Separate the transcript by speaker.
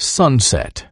Speaker 1: Sunset.